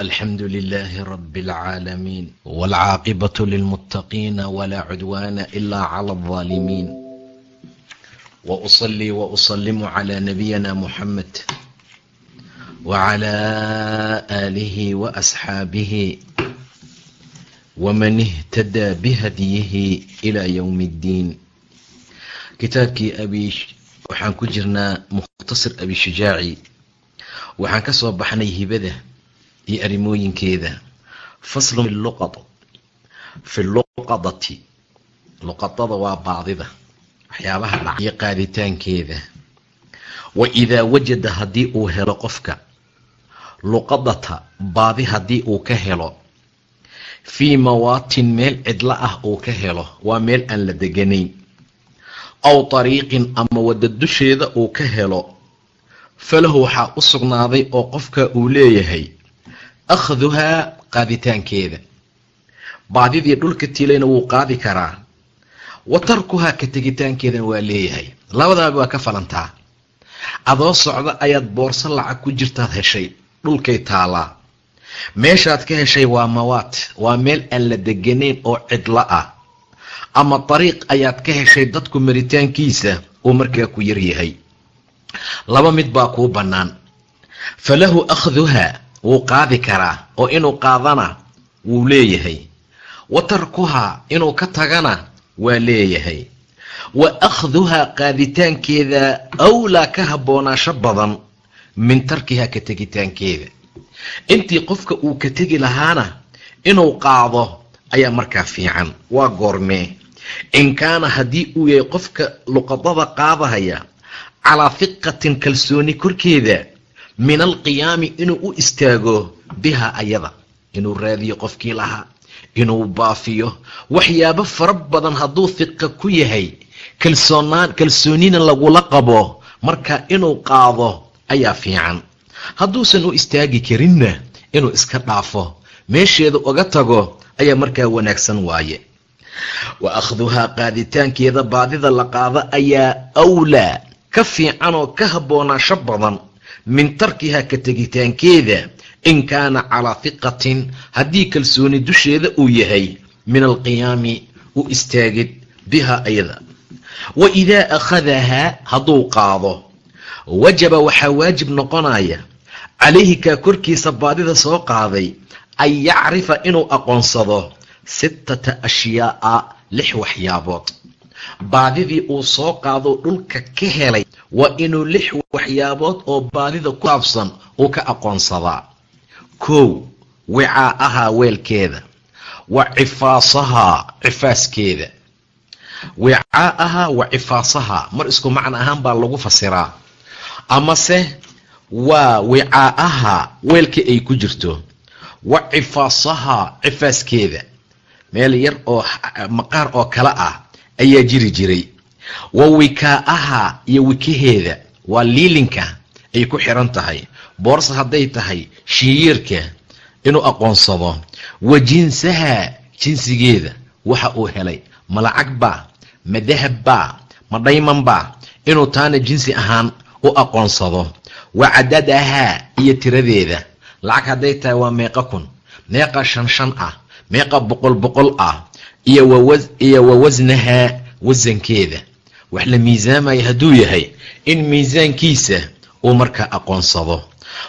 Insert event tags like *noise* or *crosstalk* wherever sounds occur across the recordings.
الحمد لله رب العالمين والعاقبة للمتقين ولا عدوان إلا على الظالمين وأصلي وأسلم على نبينا محمد وعلى آله وأصحابه ومن اهتدى بهديه إلى يوم الدين kitaabkii abi waxaan ku jirnaa mukhtasar abi shujaaci waxaan ka soo baxnay hibada iyo arrimooyinkeeda faslun filuqad fi luqadati. Luqadada waa baadida. Waxyaabaha dhac iyo qaaditaankeeda. Wa idaa wajada haddii uu helo qofka luqadata baadi haddii uu ka helo fii mawaatin meel cidlo ah uu ka helo waa meel aan la deganayn aw tariiqin ama wadda dusheeda uu ka helo falahu waxaa u sugnaaday oo qofka uu leeyahay akhduhaa qaaditaankeeda baadidii dhulka tiilayna wuu qaadi karaa wa tarkuhaa ka tegitaankeedana waa leeyahay labadaaba waa ka falantaa adoo socda ayaad boorso lacag ku jirtaad heshay dhulkay taalaa meeshaad ka heshay waa mawaad waa meel aan la deganayn oo cidlo ah ama dariiq ayaad ka heshay dadku maritaankiisa uu markaa ku yaryahay laba mid baa kuu bannaan falahu akhduhaa wuu qaadi karaa oo inuu qaadana wuu leeyahay. Wa tarkuhaa inuu ka tagana waa leeyahay. Wa akhduhaa qaaditaankeeda awlaa ka habboonaasho badan min tarkihaa ka tegitaankeeda. Intii qofka uu ka tegi lahaana inuu qaado ayaa markaa fiican waa goormee. In kaana haddii uu yahay qofka luqadada qaadahaya calaa fiqatin kalsooni korkeeda min alqiyaami inuu u istaago biha ayada inuu raadiyo qofkii lahaa inuu baafiyo waxyaabo fara badan hadduu fiqa ku yahay kalsoonaan kalsoonina lagula qabo marka inuu qaado ayaa fiican. Hadduusan u istaagi karinna inuu iska dhaafo meesheeda uga tago ayaa markaa wanaagsan waaye. Wa akhduhaa qaaditaankeeda baadida la qaado ayaa awlaa ka fiican oo ka habboonaasho badan min tarkihaa ka tegitaankeeda in kaana calaa fiqatin haddii kalsooni dusheeda uu yahay min alqiyaami u istaagid biha ayada. Wa idaa akhadahaa hadduu qaado wajaba waxaa waajib noqonaya calayhi kaa korkiisa baadida soo qaaday an yacrifa inuu aqoonsado sittata ashyaa'a lix waxyaabood baadidii uu soo qaado dhulka ka helay waa inuu lix waxyaabood oo baadida ku saabsan uu ka aqoonsadaa. Kow wicaa'ahaa weelkeeda. Wa cifaasahaa cifaaskeeda wicaa'ahaa wa cifaasahaa mar isku macno ahaan baa lagu fasiraa. Amase waa wicaa'ahaa weelka ay ku jirto. Wa cifaasahaa cifaaskeeda meel yar oo maqaar oo kale ah ayaa jiri jiray. Wa wikaa'ahaa iyo wikaheeda waa liilinka ay ku xiran tahay. Boorsa hadday tahay shiiyeerka inuu aqoonsado. Wa jinsahaa jinsigeeda waxa uu helay. Ma lacag baa? Ma dahab baa? Ma dhayman baa? Inuu taana jinsi ahaan u aqoonsado. Wa cadadahaa iyo tiradeeda. Lacag hadday tahay waa meeqa kun. Meeqa shan shan ah. Meeqa boqol boqol ah iyo wa wasnahaa wasankeeda wax la miisaamaya hadduu yahay in miisaankiisa uu markaa aqoonsado.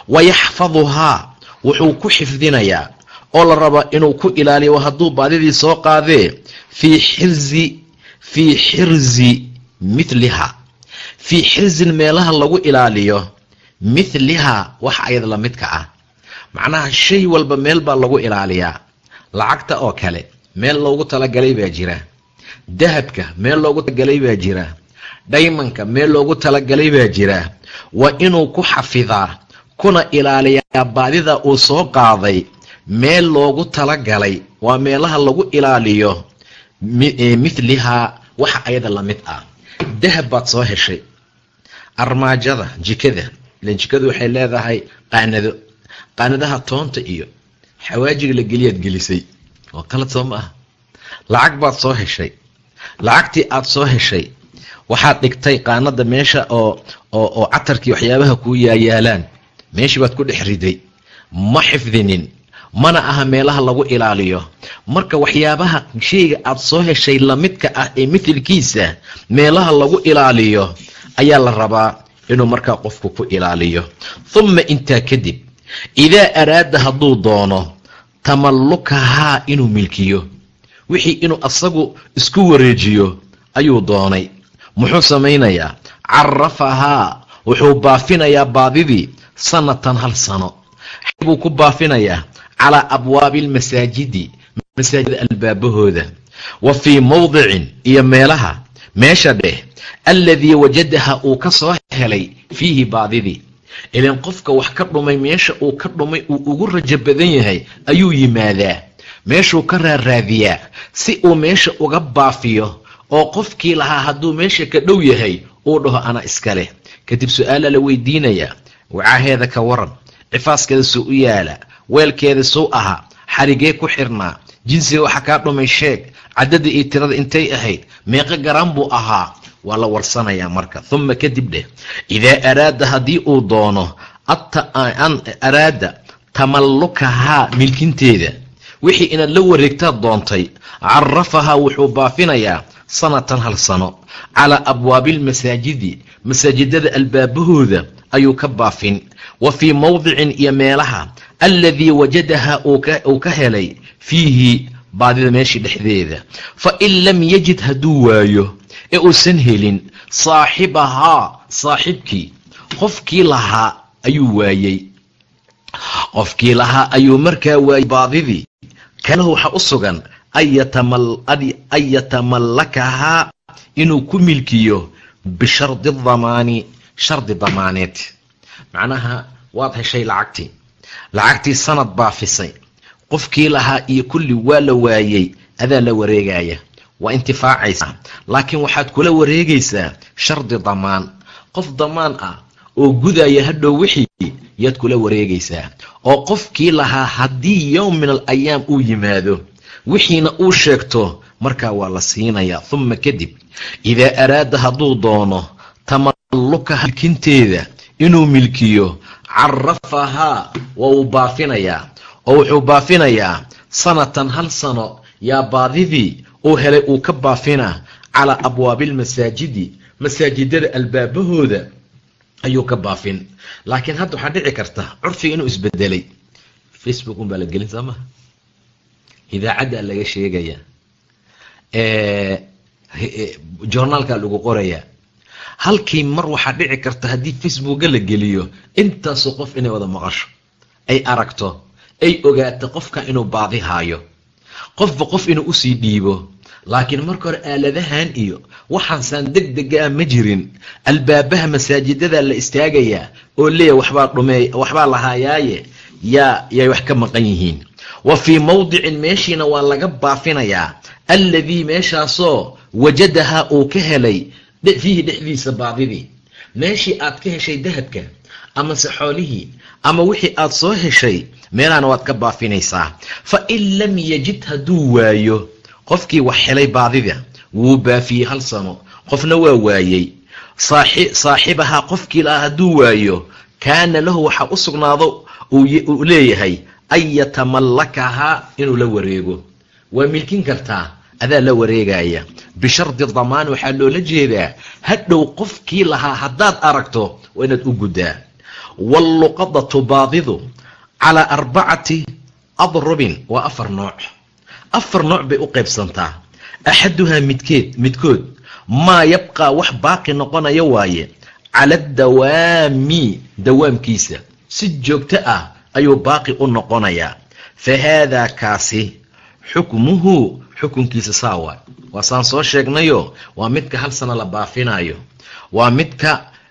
Wa yaxfaduhaa wuxuu ku xifdinayaa oo la raba inuu ku ilaaliyo hadduu baadidii soo qaadee fii xirzi fii xirzi mithliha. Fii xirzin meelaha lagu ilaaliyo mithlihaa wax ayada la midka ah. Macnaha shay walba meel baa lagu ilaaliyaa lacagta oo kale meel loogu talagalay baa jira. Dahabka meel loogu talagalay baa jira. Dhaymanka meel loogu talagalay baa jira. Waa inuu ku xafidaa kuna ilaaliyaa baadida uu soo qaaday. Meel loogu talagalay waa meelaha lagu ilaaliyo mithlihaa waxa ayada la mid ah. Dahab baad soo heshay. Armaajada jikada. Ilan jikadu waxay leedahay qaanado qaanadaha toonta iyo xawaajiga la geliyaad gelisay oo qalad soo ma ah. Lacag baad soo heshay. Lacagtii aad soo heshay waxaad dhigtay qaanada meesha oo oo catarkii waxyaabaha kuu yaayaalaan meeshii baad ku dhex riday. Ma xifdinin. Mana aha meelaha lagu ilaaliyo. Marka waxyaabaha shayga aad soo heshay lamidka ah ee mithilkiisa meelaha lagu ilaaliyo ayaa la rabaa inuu markaa qofku ku ilaaliyo. Humma intaa kadib idaa araada hadduu doono tamallukahaa inuu milkiyo. Wixii inuu asagu isku wareejiyo ayuu doonay. Muxuu samaynayaa? Carafahaa wuxuu baafinayaa baadidii sanatan hal sano. Buu ku baafinayaa calaa abwaabi almasaajidi masaajida albaabahooda wa fii mowdicin iyo meelaha meesha dheh alladii wajadaha uu ka soo helay fiihi baadidii ilan qofka wax ka dhumay meesha uu ka dhumay uu ugu rajo badan yahay ayuu yimaadaa. Meeshuu ka raaraadiyaa si uu meesha uga baafiyo oo qofkii lahaa hadduu meesha ka dhow yahay uu dhaho ana iskale kadib su'aala la weydiinayaa wacaaheeda ka waran cifaaskeeda suu u yaalla weelkeeda suu ahaa xarigee ku xirnaa jinsiga waxa kaa dhumay sheeg caddada iyo tirada intay ahayd meeqo garaan buu ahaa waa la warsanayaa marka. Humma kadib dheh idaa araada haddii uu doono araada tamallukahaa milkinteeda wixii inaad la wareegtaad doontay carafahaa wuxuu baafinayaa sanatan hal sano. Calaa abwaabi almasaajidi masaajidada albaabahooda ayuu ka baafin. Wa fii mowdicin iyo meelaha alladii wajadaha uu ka helay fiihi baadida meeshii dhexdeeda. Fa in lam yajid hadduu waayo ee uusan helin saaxibahaa saaxibkii. Qofkii lahaa ayuu waayey. Qofkii lahaa ayuu markaa waayey baadidii. Kalahu waxaa u sugan an yatamallakahaa inuu ku milkiyo bishardi damaani shardi damaaneed. Macnaha waad heshay lacagtii. Lacagtii sanad baafisay qofkii lahaa iyo kulli waa la waayey adaa la wareegaya waa intifaacaysaa. Laakiin waxaad kula wareegaysaa shardi damaan. Qof damaan ah oo gudaya hadhow wixii yaad kula wareegaysaa. Oo qofkii lahaa haddii yowm min al ayaam uu yimaado wixiina uu sheegto markaa waa la siinayaa humma kadib idaa araada hadduu doono tamalluka milkinteeda inuu milkiyo carafahaa waa uu baafinayaa. Oo wuxuu baafinayaa sanatan hal sano yaa baadidii uu helay uu ka baafinaa calaa abwaabi almasaajidi masaajidada albaabahooda ayuu ka baafin. Laakiin hadda waxaa dhici karta curfiga inuu isbedelay. Facebook un baa la gelin soo idaacaddaa laga sheegaya. Journaalkaa lagu qorayaa halkii mar waxaa dhici karta haddii facebooka la geliyo intaasoo qof inay wada maqasho ay aragto ay ogaato qofka inuu baadi haayo. Qofba qof inuu u sii dhiibo laakiin marka hore aaladahan iyo waxaansaan deg degaa ma jirin. Albaabaha masaajidada la istaagayaa oo leeya waxbaa dhumeey waxbaa lahaayaaye yaa yay wax ka maqan yihiin. Wa fii mowdicin meeshiina waa laga baafinayaa. Alladii meeshaasoo wajadaha uu ka helay fiihi dhexdiisa baadidii meeshii aad ka heshay dahabka amase xoolihii ama wixii aad soo heshay meelahana waad ka baafinaysaa fa in lam yajid hadduu waayo qofkii wax helay baadida wuu baafiyey hal sano. Qofna waa waayey. Saaxibahaa qofkii lahaa hadduu waayo kaana lahu waxaa u sugnaado uu leeyahay an yatamallakahaa inuu la wareego. Waa milkin kartaa adaa la wareegaya. Bishardi damaan waxaa loola jeedaa hadhow qofkii lahaa haddaad aragto waa inaad u guddaa. Waalluqadatu baadidu calaa arbacati adrubin waa afar nooc afar nooc bay u qaybsantaa. Axaduhaa midkeed midkood maa yabqaa wax baaqi noqonaya waaye cala dawaami dawaamkiisa. Si joogto ah ayuu baaqi u noqonayaa. Fa haadaa kaasi xukmuhu xukunkiisa saa waay waa saan soo sheegnayo waa midka hal sano la baafinayo waa midka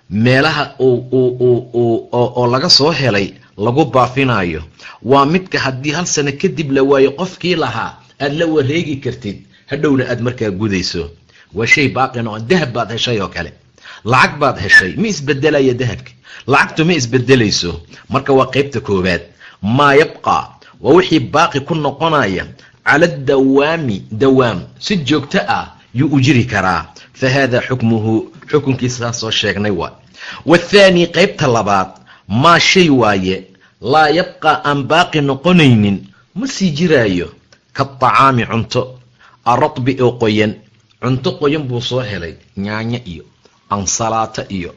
meelaha oo laga soo helay lagu baafinayo waa midka haddii hal sano kadib la waayo qofkii lahaa aad la wareegi kartid hadhowna aad markaa gudayso. Waa shay baaqin oo dahab baad heshay oo kale. Lacag baad heshay ma isbedelaya dahabka lacagtu ma isbedelayso. Marka waa qaybta koowaad maa yabqa waa wixii baaqi ku noqonaya. Cala dawaami dawaam si joogto ah yuu u jiri karaa. Fa hada xukmuhu xukunkiisa saas soo sheegnay waa. Wathaani qaybta labaad maa shay waaye laa yabqa aan baaqi noqonaynin ma sii jiraayo kaaطacaami cunto. Aradbi oo qoyan. Cunto qoyan buu soo helay. Nyaanyo iyo ansalaato iyo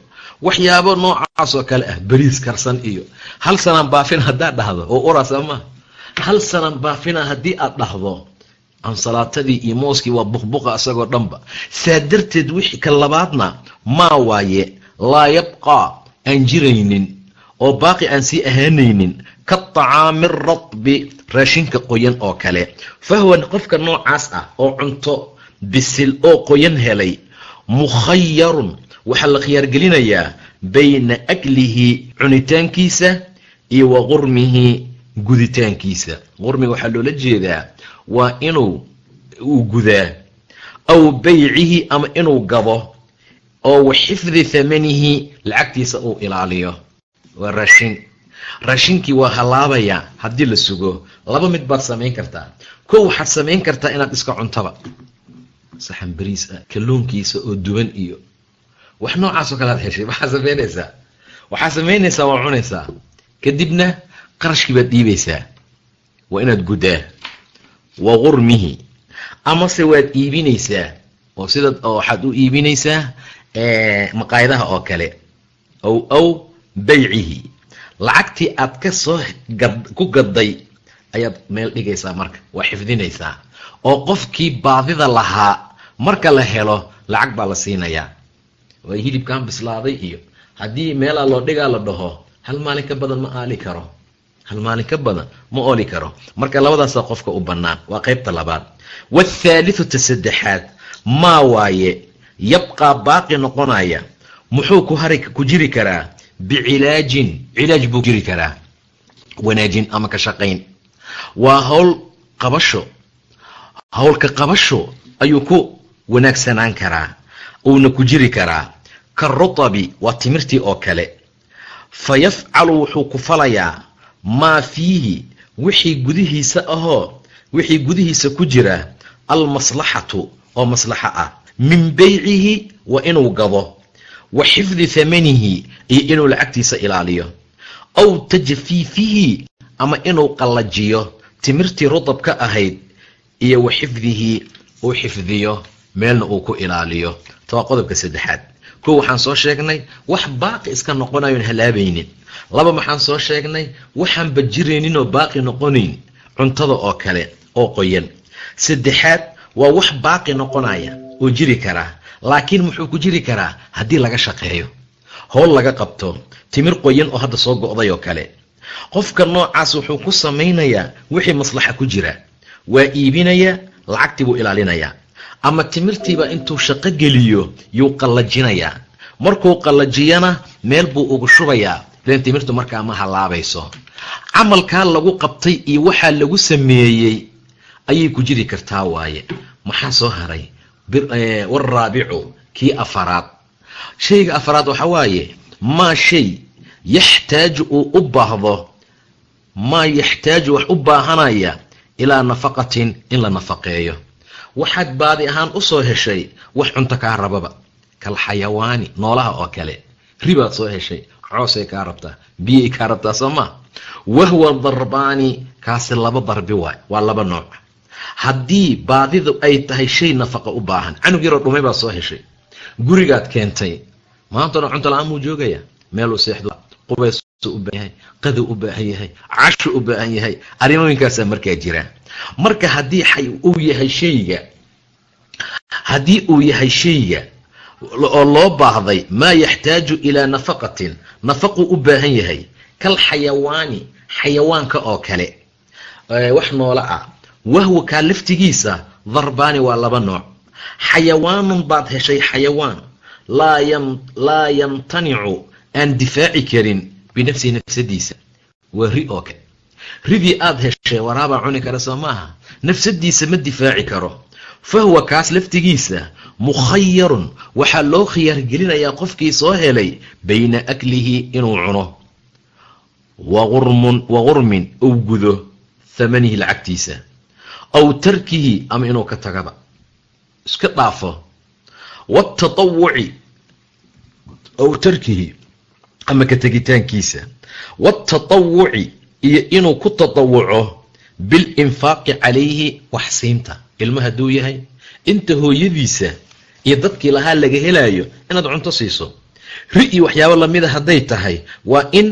waxyaabo noocaas oo kale ah. Beriis karsan iyo hal sanaan baafina haddaad dhahdo. Oo uras ama hal sanaan baafina haddii aad dhahdo. Ansalaatadii iyo mooskii waa buqbuqa isagoo dhanba. Saa darteed wixii ka labaadna maa waaye? Laa yabqaa aan jiraynin. Oo baaqi aan sii ahaanaynin. Kaaطacaami aradbi raashinka qoyan oo kale. Fahwa qofka noocaas ah oo cunto bisil oo qoyan helay mukhayarun waxaa la khiyaargelinayaa bayna aklihi cunitaankiisa iyo wa qurmihi guditaankiisa. Qurmiga waxaa loola jeedaa waa inuu uu gudaa aw baycihi ama inuu gado oo wa xifdi thamanihi lacagtiisa uu ilaaliyo. Waa raashin raashinkii waa halaabaya haddii la sugo. Laba mid baad samayn kartaa. Kow waxaad samayn kartaa inaad iska cuntaba. Saxan beriis ah kalluunkiisa oo duban iyo wax noocaasoo kale aad heshay. Maxaa samaynaysaa. Waxaa samaynaysaa waa cunaysaa. Kadibna qarashkii baad dhiibaysaa. Waa inaad guddaa. Wa qurmihi amase waad iibinaysaa. Oo sida waxaad u iibinaysaa maqaayadaha oo kale. Ow aw baycihi lacagtii aad ka soo ku gadday ayaad meel dhigaysaa marka waa xifdinaysaa. Oo qofkii baadida lahaa marka la helo lacag baa la siinayaa. Waa hilibkan bislaaday iyo haddii meelaa loo dhigaa la dhaho hal maalin ka badan ma aali karo. Hal maalin ka badan ma oli karo. Marka labadaasaa qofka u bannaan waa qaybta labaad. Waathaalithuta saddexaad maa waaye yabqaa baaqi noqonaya. Muxuu ku hari ku jiri karaa bicilaajin cilaaj buu jiri karaa. Wanaajin ama ka shaqayn. Waa howl qabasho. Howlka qabasho ayuu ku wanaagsanaan karaa. Uuna ku jiri karaa. Karutabi waa timirtii oo kale. Fa yafcalu wuxuu ku falayaa maa fiihi wixii gudihiisa ahoo wixii gudihiisa ku jira almaslaxatu oo maslaxo ah. Min beycihi wa inuu gado wa xifdi thamanihi iyo inuu lacagtiisa ilaaliyo. Aw tajfiifihi ama inuu qallajiyo timirtii rudabka ahayd iyo wa xifdihi uu xifdiyo meelna uu ku ilaaliyo. Ta waa qodobka saddexaad. Kow waxaan soo sheegnay wax baaqi iska noqonayoon halaabaynin. Laba maxaan soo sheegnay waxaanba jiraynin oo baaqi noqonayn cuntada oo kale oo qoyan. Saddexaad waa wax baaqi noqonaya oo jiri karaa laakiin muxuu ku jiri karaa haddii laga shaqeeyo howl laga qabto timir qoyan oo hadda soo go'day oo kale. Qofka noocaas wuxuu ku samaynayaa wixii maslaxa ku jira. Waa iibinaya lacagtii buu ilaalinayaa ama timirtiiba intuu shaqo geliyo yuu qallajinayaa markuu qallajiyana meel buu ugu shubayaa. Len timirtu markaa ma halaabayso camalkaa lagu qabtay iyo waxaa lagu sameeyey ayay ku jiri kartaa waaye. Maxaa soo haray waraabicu kii afaraad. Shayga afaraad waxa waaye maa shay yaxtaaju uu u baahdo maa yaxtaaju wax u baahanaya ilaa nafaqatin in la nafaqeeyo. Waxaad baadi ahaan u soo heshay wax cunto kaa rababa. Kal xayawaani noolaha oo kale. Ribaad soo heshay coosay kaa rabtaa biyay kaa rabtaa soo maa wahwa darbaani kaasi laba darbi waay waa laba nooc haddii baadidu ay tahay shay nafaqa u baahan canug yaroo dhumay baad soo heshay. Gurigaad keentay. Maantana cunto la'aan muu joogaya. Meeluu seexdo qubays u baahan yahay qadu u baahan yahay cashu u baahan yahay arrimooyinkaasaa markaa jira. Marka haddii uu yahay shayga haddii uu yahay shayga oo loo baahday maa yaxtaaju ilaa nafaqatin nafaquu u baahan yahay. Kal xayawaani xayawaanka oo kale wax noola ah wahwa kaa laftigiisa darbaani waa laba nooc. Xayawaanun baad heshay xayawaan. Laa yamtanicu aan difaaci karin binafsihi nafsadiisa. Waa ri oo kale. Ridii aad heshay waraabaa cuni kara soo maaha. Nafsadiisa ma difaaci karo. Fa huwa kaas laftigiisa mukhayarun waxaa loo khiyaargelinayaa qofkii soo helay bayna aklihi inuu cuno. Wa gurmin ou gudo thamanihi lacagtiisa aw tarkihi ama inuu ka tagaba iska dhaafo waatatawuci aw tarkihi ama ka tegitaankiisa waatatawuci iyo inuu ku tatawuco bilinfaaqi calayhi wax siinta ilma hadduu yahay inta hooyadiisa iyo dadkii lahaa laga helaayo inaad cunto siiso ri iyo waxyaabo lamida hadday tahay waa in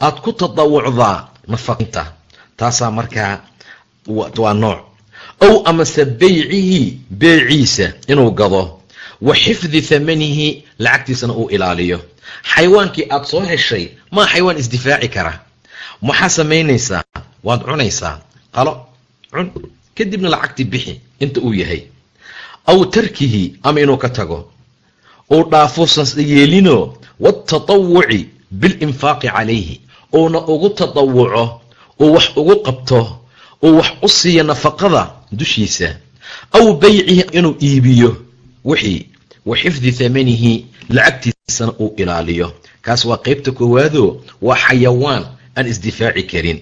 aad ku tatawucdaa nafaqinta taasaa markaa waa nooc ow amase beycihi beeciisa inuu gado wa xifdi thamanihi lacagtiisana uu ilaaliyo xayawaankii aad soo heshay maa xayawaan isdifaaci kara maxaa samaynaysaa waad cunaysaa qalo cun kadibna lacagtii bixi inta uu yahay aw tarkihi ama inuu ka tago uu dhaafuusan yeelinoo waatatawuci bilinfaaqi calayhi uuna ugu tatawuco uu wax ugu qabto uu wax u siiyo nafaqada dushiisa aw beycihi inuu iibiyo wixii wa xifdi thamanihi lacagtiisana uu ilaaliyo. Kaas waa qeybta koowaado waa xayawaan aan isdifaaci karin.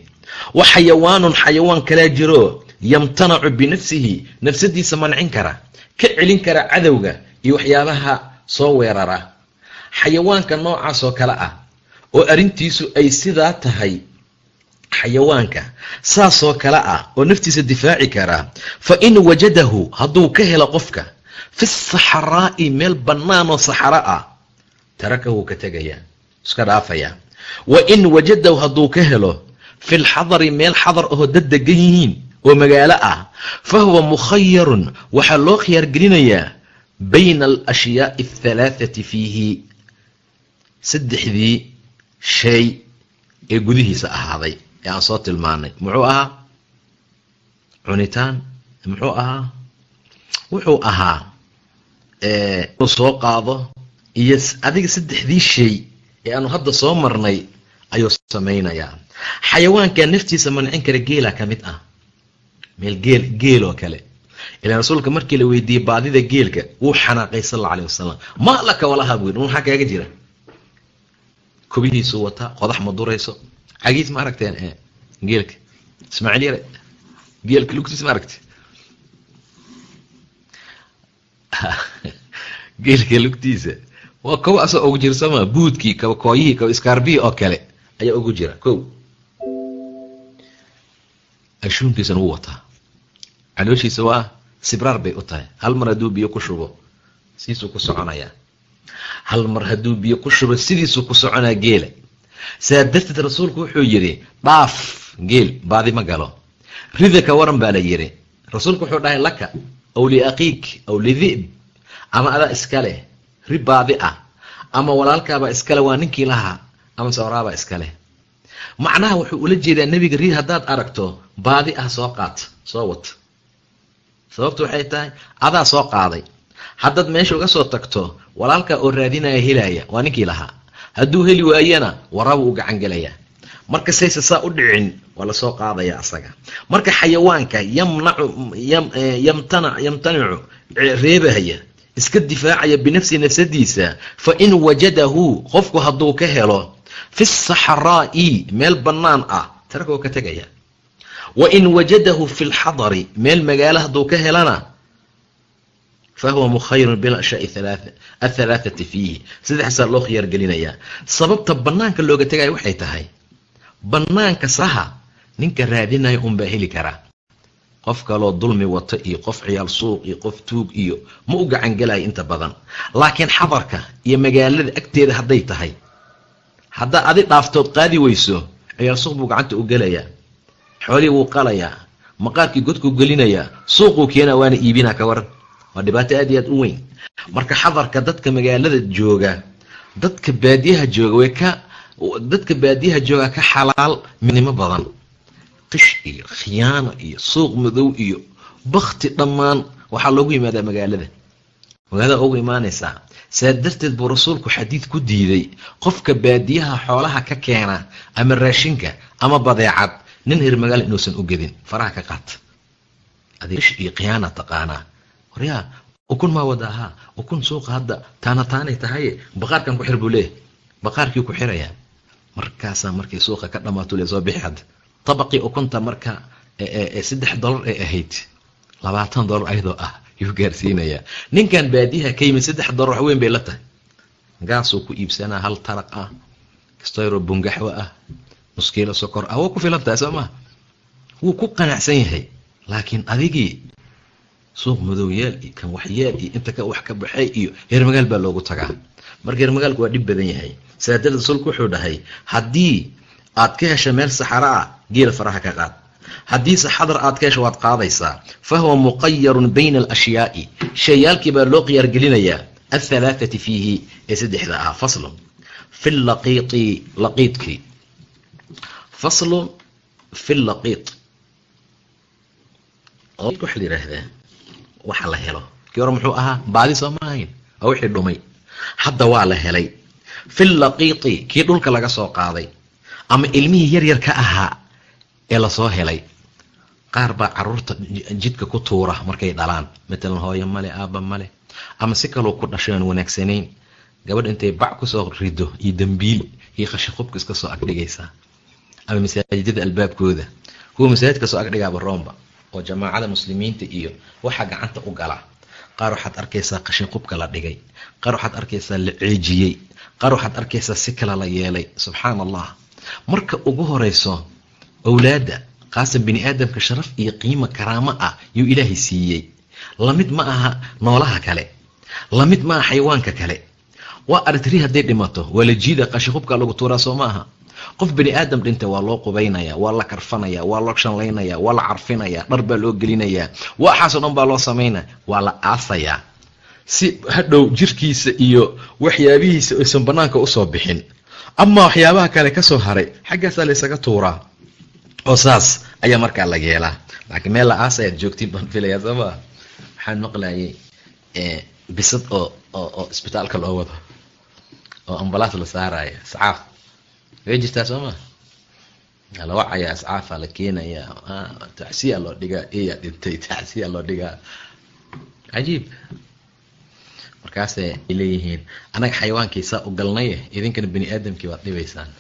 Wa xayawaanun xayawaan kalaa jiro yamtanacu binafsihi nafsadiisa mancin kara ka celin kara cadowga iyo waxyaabaha soo weerara. Xayawaanka noocaas oo kale ah oo arrintiisu ay sidaa tahay xayawaanka saasoo kale ah oo naftiisa difaaci karaa fa in wajadahu hadduu ka helo qofka fi saxraa'i meel bannaan oo saxaro ah tarakahu ka tegayaa iska dhaafayaa. Wa in wajadahu hadduu ka helo fi lxadari meel xadar ahoo dad degan yihiin oo magaalo ah fa huwa mukhayarun waxaa loo khiyaargelinayaa bayna alashyaai athalaathati fiihi saddexdii shay ee gudihiisa ahaaday ee aan soo tilmaanay. Muxuu ahaa cunitaan? Muxuu ahaa? Wuxuu ahaa soo qaado iyo adiga saddexdii shay ee aanu hadda soo marnay ayuu samaynayaa. Xayawaanka naftiisa mancin kara geela ka mid ah. Meel geel geel oo kale. Ilaan rasuulka markii la weydiiyey baadida geelka wuu xanaaqay sal alla alayh wasalam maa laka walaha buu yidhi maxaa kaaga jira. Kobihiisuu wataa qodax ma durayso cagiis ma aragteen geelka ismaaciil yare geelka lugtiis ma aragte geelka lugtiisa waa asoo ugu jira sooma buudkii kaba kooyihii kaba iskaarbihii oo kale ayaa ugu jira ko ashuunkiisana wuu wataa calooshiisa waa sibraar bay u tahay hal mar hadduu biyo ku shubo sidiisuu ku soconayaa hal mar hadduu biyo ku shubo sidiisuu ku soconaa geela saa darteed rasuulku wuxuu yidhi dhaaf geel baadi ma galo. Rida ka waran baa la yidhi. Rasuulku wuxuu dhahay laka aw liaqiik aw lidib ama adaa iska leh ri baadi ah ama walaalkaabaa iskale waa ninkii lahaa ama sawraabaa iska leh. Macnaha wuxuu ula jeedaa nebiga ri haddaad aragto baadi ah soo qaat soo wat sababtu waxay tahay adaa soo qaaday. Haddaad meesha uga soo tagto walaalkaa oo raadinaya helaya waa ninkii lahaa hadduu heli waayana waraabuu u gacan gelayaa. Marka sayse saa u dhicin waa la soo qaadaya asaga. Marka xayawaanka yamnacu yamtana yamtanicu reebahaya iska difaacaya binafsi nafsadiisa fa in wajadahu qofku hadduu ka helo fi saxraa'i meel bannaan ah tarakoo ka tegaya. Wa in wajadahu fi lxadari meel magaalo hadduu ka helana fa huwa mukhayirun bilashyaai athalaathati fiihi saddexsaa loo khiyaar gelinayaa sababta bannaanka looga tegaya waxay tahay bannaanka saha ninka raadinaya unbaa heli karaa qof kaloo dulmi wato iyo qof ciyaal suuq iyo qof tuug iyo ma u gacan gelaya inta badan laakiin xadarka iyo magaalada agteeda hadday tahay haddaa adi dhaaftood qaadi weyso ciyaal suuq buu gacanta u gelayaa xoolihii wuu qalayaa maqaarkii godkuu gelinayaa suuquu keenaa waana iibinaa ka waran waa dhibaato aad iyo aad u weyn. Marka xadarka dadka magaalada jooga dadka baadiyaha jooga way ka dadka baadiyaha jooga ka xalaal midnimo badan. Qish iyo khiyaano iyo suuq madow iyo bakti dhammaan waxaa loogu yimaadaa magaalada. Magaalada ugu imaanaysaa saa darteed buu rasuulku xadiid ku diiday qofka baadiyaha xoolaha ka keena ama raashinka ama badeecad nin hir magaala inuusan u gedin faraha ka qaata. Adish iyo khiyaana taqaanaa waryaa ukun maa wadaa haa ukun suuqa hadda taana taanay tahaye baqaarkan ku xir buu leeyahy baqaarkii ku xirayaa markaasaa markay suuqa ka dhamaato le soo bixi hadda tabaqii ukunta marka saddex dollar ay ahayd. Labaatan dollar ayadoo ah yuu gaarsiinayaa. Ninkan baadiyaha ka yimid saddex dollar wax weyn bay la tahay. Gaasuu ku iibsanaa hal taraq ah kastoyro bungaxwo ah nuskiilo sokor ah waa ku filan tahay soo maa wuu ku qanacsan yahay laakiin adigii suuq madowyaal iyo kan waxyaal iyo inta ka wax ka baxay iyo reermagaal baa loogu tagaa. Marka reermagaalku waa dhib badan yahay. Saa darteed rasuulku wuxuu dhahay haddii aad ka hesha meel saxara ah geela faraha ka qaad. Haddii saxadar aad ka hesho waad qaadaysaa. Fa huwa muqayarun bayna alashyaai. Shayaalkii baa loo khiyaargelinayaa athalaathati fiihi ee saddexda ahaa faslun fi laqiiti laqiidkii faslun fi laqiid waxaa la yidhaahdaa waxa la helo. Kii hore muxuu ahaa? Baadi soo ma ahayn. Waa wixii dhumay. Hadda waa la helay. Fi laqiiti kii dhulka laga soo qaaday. Ama ilmihii yaryar ka ahaa ee la soo helay. Qaar baa carruurta jidka ku tuura markay dhalaan. Matalan hooyo male aaba male ama si kaloo ku dhashay aan wanaagsanayn. Gabadh intay bac ku soo rido iyo dambiil iyo qashiqubka iska agdhigaysaa ama masaajidada albaabkooda. Kuwa masaajidka agdhigaaba roomba oo jamaacada muslimiinta iyo waxaa gacanta u gala. Qaar waxaad arkaysaa qashinqubka la dhigay. Qaar waxaad arkaysaa la ceejiyey. Qaar waxaad arkaysaa si kale la yeelay. Subxaan allah marka ugu horeyso owlaadda khaasan bini aadamka sharaf iyo qiimo karaamo ah yuu ilaahay siiyey. Lamid ma aha noolaha kale. Lamid ma aha xayawaanka kale. Waa aragtiri hadday dhimato waa la jiida qashinqubka lagu tuuraa soo ma aha qof bani aadam dhintay waa loo qubaynaya waa la karfanaya waa loo shanlaynaya waa la carfinaya dhar baa loo gelinayaa waxaasoo dhan baa loo samaynaya waa la aasayaa si hadhow jirkiisa iyo waxyaabihiisa aysan banaanka u soo bixin. Ama waxyaabaha kale ka soo haray xaggaasaa laysaga tuuraa. Oo saas ayaa markaa la yeelaa laakiin meel la aasayaad joogtiin baan filaya soo waxaan maqlayay bisad oo oo isbitaalka loo wado oo ambalaas la saaraya iscaaf way jirtaa soo maa la wacayaa iscaafaa la keenayaa tacsiya loo dhigaa eyaa dhintay *laughs* tacsiya loo dhigaa. Cajiib. Markaasay ay leeyihiin annaga xayawaankii saa u galnaye idinkana bani aadamkii baad dhibaysaan.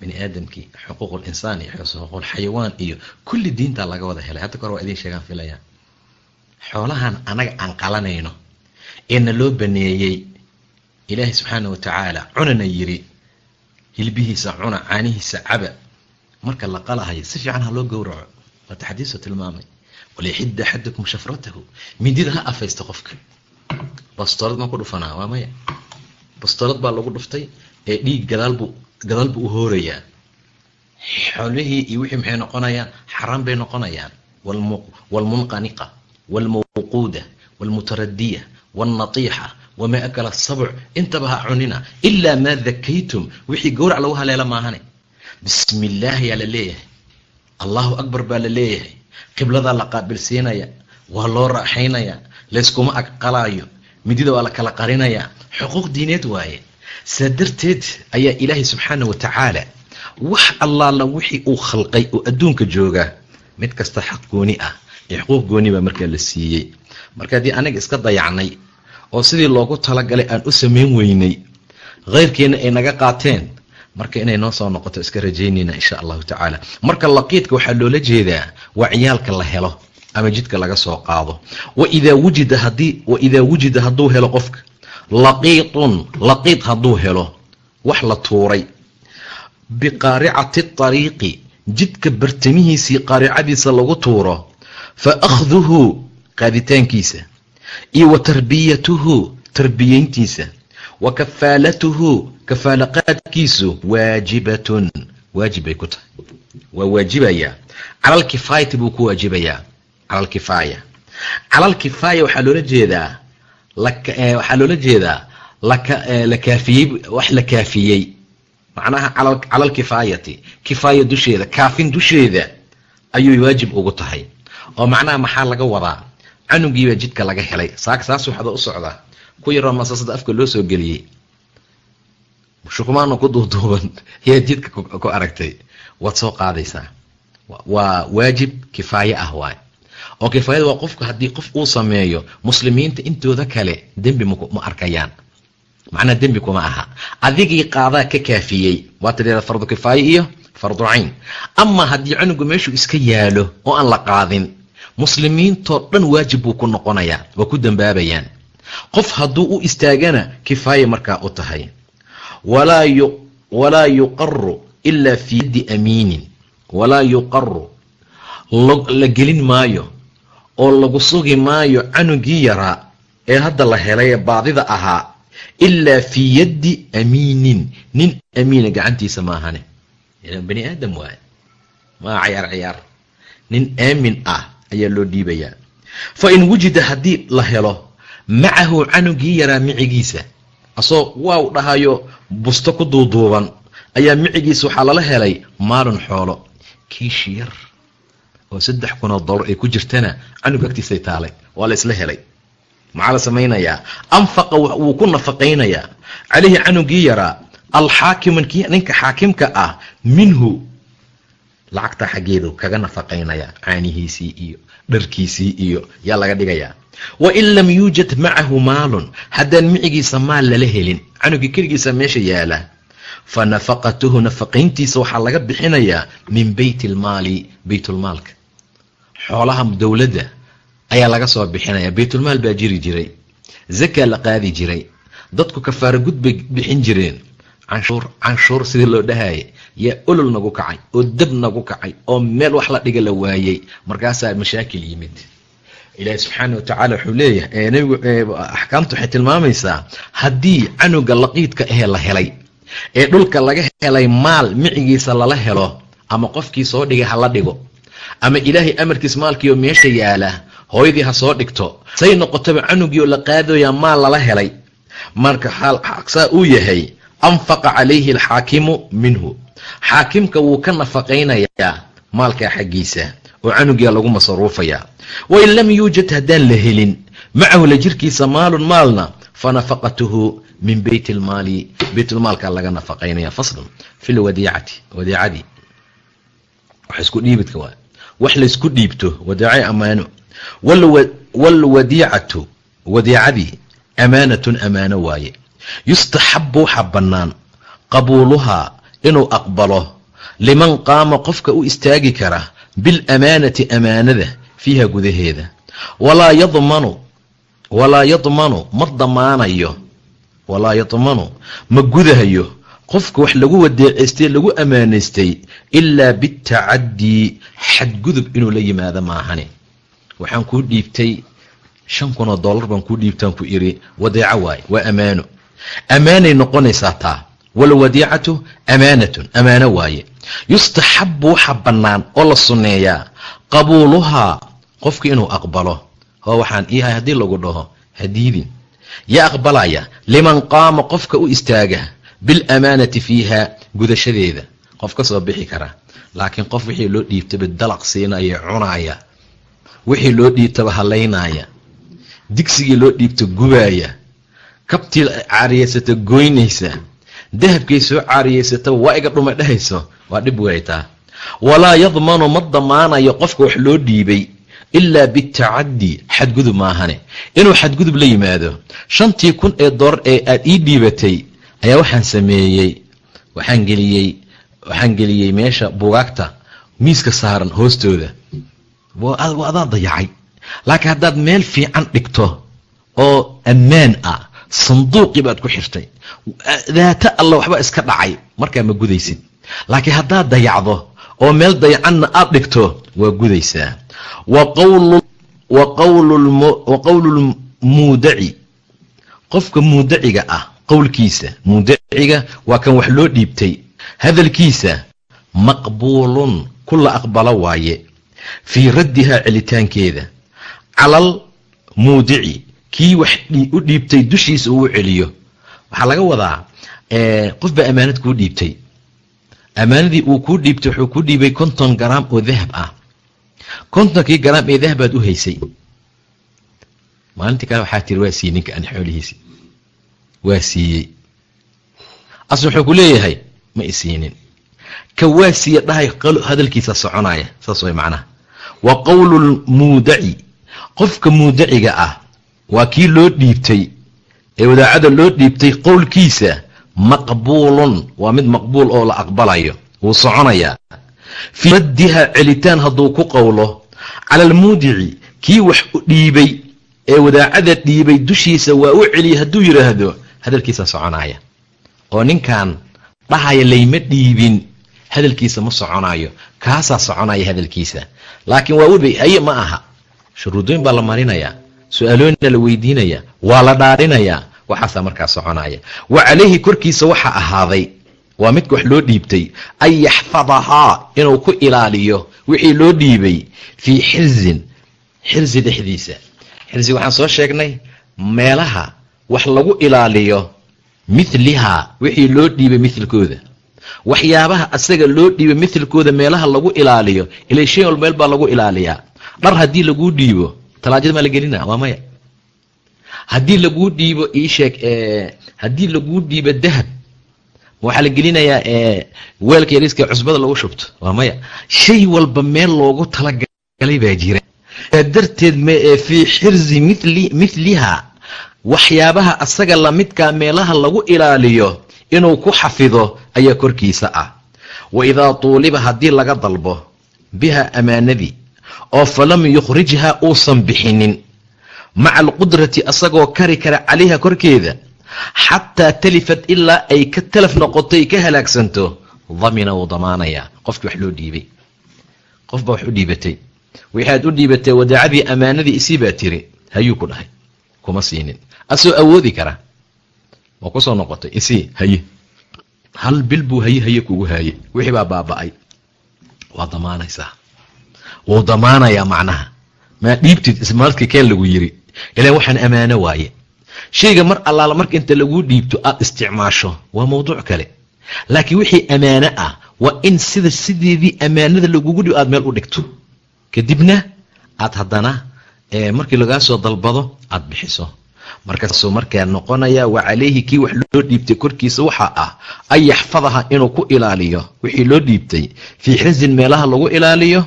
Bani aadamkii xuquuqul insaan iyo xuquuqul xayawaan iyo kulli diintaa laga wada helay. Hadda kahor waa idin sheegaan filaya xoolahan anaga aan qalanayno eena loo baneeyey. Ilaahay subxaana wa tacaala cunana yiri hilbihiisa cuna caanihiisa caba. Marka la qalahayo si fiican ha loo gowraco. Waa taxdiisoo tilmaamay. Walyaxidda axadakum shafratahu. Mindida ha afaysta qofka. Bastoolad ma ku dhufanaa waa maya. Bastoolad baa lagu dhuftay ee dhiig gadaalbu gadaal buu u hoorayaa xolihii iyo wixii maxay noqonayaan? Xaraan bay noqonayaan. Waalmunqaniqa waalmawquuda waalmutaradiya waalnatiixa wamaa akala sabc intaba ha cunina ilaa maa dakaytum wixii gowrac lagu haleela maahane bismi illaahi yaa la leeyahay allahu akbar baa la leeyahay qibladaa la qaabilsiinaya waa loo raaxaynaya layskuma aqalaayo midida waa la kala qarinayaa xuquuq diineed waaye saa darteed ayaa ilaahay subxaana wa tacaala wax allaala wixii uu khalqay oo adduunka jooga mid kasta xaq gooni ah iyo xuquuq gooni baa markaa la siiyey marka haddii anaga iska dayacnay oo sidii loogu talagalay aan u samayn weynay kheyrkeenna ay naga qaateen marka inay noo soo noqoto iska rajaynayna insha allahu tacaala. Marka laqiidka waxaa loola jeedaa waa ciyaalka la helo ama jidka laga soo qaado. Waidaa wujida haddii waidaa wujida hadduu helo qofka laqiitun laqiid hadduu helo wax la tuuray. Biqaaricati ariiqi jidka bartamihiisii qaaricadiisa lagu tuuro fa akhduhu qaaditaankiisa iyo wa tarbiyatuhu tarbiyeyntiisa wa kafaalatuhu kafaalaqaadkiisu waajibatun waajib bay ku tahay waa waajibaya calalkifaayati buu ku waajibayaa calalkifaaya calalkifaaya waxaa loola jeedaa waxaa loola jeedaa la kaafiyey wax la kaafiyey macnaha calalkifaayati kifaaya dusheeda kaafin dusheeda ayuu waajib ugu tahay oo macnaha maxaa laga wadaa canugiibaa jidka laga helay. Saas waxda u socdaa. Ku yaroo masasada afka loo soo geliyey. Shukumaana ku duuduuban. Yaa jidka ku aragtay. Waad soo qaadaysaa. Waa waajib kifaaye ah waay. Oo kifaayada waa qofku haddii qof uu sameeyo muslimiinta intooda kale dembi ma arkayaan. Macnaa dembi kuma aha. Adigii qaadaa ka kaafiyey waa tidhahda fardu kifaaye iyo fardu ama haddii cunugu meeshuu iska yaalo oo aan la qaadin muslimiintoo dhan waajib buu ku noqonayaa waa ku dambaabayaan. Qof hadduu u istaagana kifaaye markaa u tahay. Walaa yuqaru ilaa fii yaddi amiinin. Walaa yuqaru la gelin maayo oo lagu sugi maayo canugii yaraa ee hadda la helay baadida ahaa ilaa fii yaddi amiinin. Nin amiina gacantiisa maahane bani aadam waaye. Maa cayaar ciyaar nin aamin ah ayaa loo dhiibayaa fa in wujida haddii la helo macahu canugii yaraa micigiisa asoo waaw dhahayo busto ku duuduuban ayaa micigiisa waxaa lala helay maalun xoolo. Kiishi yar oo saddex kunoo dollar ay ku jirtana canug agtiisay taalay waa la isla helay. Maxaa la samaynayaa? Anfaqa wuu ku nafaqaynayaa. Calayhi canugii yaraa alxaakimu ninka xaakimka ah minhu lacagta xaggeedu kaga nafaqaynaya caanihiisii iyo dharkiisii iyo yaa laga dhigayaa. Wain lam yuujad macahu maalun haddaan micigiisa maal lala helin canugii keligiisa meesha yaalla fa nafaqatuhu nafaqayntiisa waxaa laga bixinayaa min beyt ilmaali beytulmaalka xoolaha dowladda ayaa laga soo bixinaya baytulmaal baa jiri jiray zakaa la qaadi jiray dadku kafaara gud bay bixin jireen canshuur sidii loo dhahayay yaa olol nagu kacay oo dab nagu kacay oo meel wax la dhiga la waayey markaasaa mashaakil yimid ilaahi subxaana watacaala wuxuu leeyahay nabigu axkaamtu waxay tilmaamaysaa haddii canuga laqiidka ahee la helay ee dhulka laga helay maal micigiisa lala helo ama qofkii soo dhigay ha la dhigo ama ilaahay amarkiis maalkiioo meesha yaalla hooyadii ha soo dhigto say noqotaba canugii oo la qaadooyaa maal lala helay marka saa uu yahay anfaqa calayhi alxaakimu minhu xaakimka wuu ka nafaqaynayaa maalkaa xaggiisa oo canugia lagu masaruufayaa wain lam yuujad haddaan la helin macahu la jirkiisa maalun maalna fa nafaqatuhu min beyt ilmaali beytulmaalkaa laga nafaqaynaya faslun fi lwadiicati wadiicadii wax isku dhiibidka waa wax laysku dhiibto wadiica amaano waalwadiicatu wadiicadii amaanatun amaano waaye yustaxabu waxa bannaan qabuuluhaa inuu aqbalo. Liman qaama qofka u istaagi kara bilamaanati amaanada fiiha gudaheeda. Walaa yadmanu walaa yadmanu ma damaanayo. Walaa yadmanu ma gudahayo. Qofka wax lagu wadeeceystay lagu ammaanaystay ilaa bitacadii xadgudub inuu la yimaado maahane waxaan kuu dhiibtay shan kunoo dollar baan kuu dhiibtaan ku iri wadeeco waaye waa amaano amaanay noqonaysaa taa walwadiicatu amaanatun amaano waaye. Yustaxabu waxa bannaan oo la sunneeyaa qabuuluhaa qofka inuu aqbalo. Hoo waxaan iihay haddii lagu dhaho hadiidin yaa aqbalaya liman qaama qofka u istaaga bilamaanati fiiha gudashadeeda. Qof ka soo bixi kara. Laakiin qof wixii loo dhiibtaba dalaq siinaya cunaaya. Wixii loo dhiibtaba halaynaya. Digsigii loo dhiibta gubaaya kabtii caariyeysata goynaysa. Dahabkay soo caariyeysataba waa iga dhuma dhehayso waa dhib weytaa walaa yadmanu ma damaanayo qofka wax loo dhiibay ilaa bitacaddi xadgudub maahane. Inuu xadgudub la yimaado shantii kun ee dolar ee aad ii dhiibatay ayaa waxaan sameeyey waxaan geliyey waxaan geliyey meesha bugaagta miiska saaran hoostooda. Adaa dayacay. Laakiin haddaad meel fiican dhigto oo ammaan ah sanduuqii baad ku xirtay. Daata alla waxba iska dhacay markaa ma gudaysid. Laakiin haddaad dayacdo oo meel dayacanna aad dhigto waa gudaysaa. Wa qowlu lmuudaci qofka muudaciga ah qowlkiisa muudaciga waa kan wax loo dhiibtay. Hadalkiisa maqbuulun ku la aqbalo waaye. Fii raddihaa celitaankeeda. Calal muudici kii wax u dhiibtay dushiisa uu celiyo. Waxaa laga wadaa qof amaanad kuu dhiibtay. Amaanadii uu kuu dhiibtay wuxuu kuu dhiibay konton garaam oo dahab ah. Kontonkii garaam ee dahabaad u haysay. Maalintii kale waxaa tiri waa siiyey ninka ani xoolihiisi waa siiyey. Asl wuxuu ku leeyahay ma isiinin ka waa siiye dhahay hadalkiisa soconaya saas way macnaha. Wa qowlu lmuudaci qofka muudaciga ah waa kii loo dhiibtay. Ee wadaacada loo dhiibtay qowlkiisa maqbuulun. Waa mid maqbuul oo la aqbalayo. Wuu soconayaa. Fii raddiha celitaan hadduu ku qowlo cala almuudici kii wax dhiibay. Ee wadaacada dhiibay dushiisa waa u celiyay hadduu yidhaahdo hadalkiisa soconaya. Oo ninkan dhahaya layma dhiibin hadalkiisa ma soconayo kaasaa soconaya hadalkiisa. Laakiin waa webay haye ma aha. Shuruudooyin baa la marinayaa su'aalooyinna la weydiinaya waa la dhaarinayaa waxaasaa markaa soconaya. Wa calayhi korkiisa waxaa ahaaday waa midka wax loo dhiibtay an yaxfadahaa inuu ku ilaaliyo wixii loo dhiibay fii xirzin xirsi dhexdiisa. Xirsi waxaan soo sheegnay meelaha wax lagu ilaaliyo mithlihaa wixii loo dhiibay mithilkooda waxyaabaha asaga loo dhiibay mithilkooda meelaha lagu ilaaliyo ilay shay meel baa lagu ilaaliyaa. Dhar haddii laguu dhiibo talaajada maa la gelina waa maya. Haddii laguu dhiibo iisheeg haddii laguu dhiibo dahab waxaa la gelinayaa weelka yariiska cusbada lagu shubto waa maya. Shay walba meel loogu talagalay baa jira. Darteed fii xirzi mili mithliha waxyaabaha asaga lamidkaa meelaha lagu ilaaliyo inuu ku xafido ayaa korkiisa ah. Wa idaa tuuliba haddii laga dalbo biha amaanadii oo falam yukhrijha uusan bixinin. Maca alqudrati asagoo kari kara calayha korkeeda xataa talifat ilaa ay ka talaf noqoto ay ka halaagsanto damina wuu damaanayaa qofkii wax loo dhiibay. Qof baa wax u dhiibatay. Waxaad u dhiibatay wadaacadii ammaanadii isii baa tiri. Hayuu ku dhahay. Kuma siinin. Asoo awoodi kara. Waa ku soo noqotay. Isii haye. Hal bil buu haye haye kugu haaye. Wixii baa baaba'ay. Waa damaanaysaa wuu damaanayaa macnaha. Maa dhiibtid ismaalkii keen lagu yiri. Ilaan waxaan ammaano waaye. Shayga mar allaala marka inta laguu dhiibto aad isticmaasho waa mawduuc kale. Laakiin wixii ammaano ah waa in sida sideedii ammaanada lagugu dhibo aad meel u dhigto. Kadibna aad haddana markii lagaa soo dalbado aad bixiso. Markaasuu markaa noqonaya wa calayhi kii wax loo dhiibtay korkiisa waxaa ah an yaxfadaha inuu ku ilaaliyo. Wixii loo dhiibtay fii xizin meelaha lagu ilaaliyo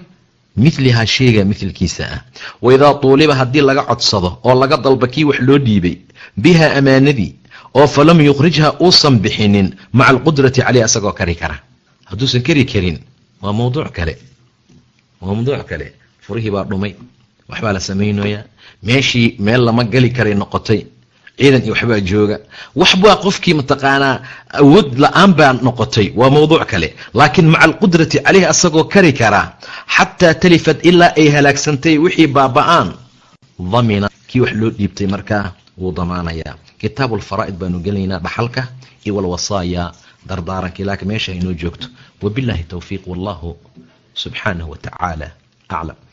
milihaa shayga milkiisa ah. Wa idaa tuuliba haddii laga codsado oo laga dalba kii wax loo dhiibay biha amaanadii oo falam yukhrijha uusan bixinin maca alqudrati caleyh asagoo kari kara. Hadduusan kari karin waa mawduuc kale. Waa mawduuc kale. Furihii baa dhumay. Waxbaa la samaynayaa meeshii meel lama gali karay noqotay ciidan iyo waxbaa jooga waxbaa qofkii mataqaanaa awood la'aan baa noqotay waa mawduuc kale. Laakiin maca alqudrati caleyhi asagoo kari karaa xataa talifat ilaa ay halaagsantay wixii baaba-aan damina. Kii wax loo dhiibtay markaa wuu damaanayaa. Kitaabu alfaraa'id baanu gelaynaa dhaxalka iyo walwasaaya dardaarankii. Laakiin meesha inoo joogto. Wabillahi towfiiq wallahu subxaanahu wa aclam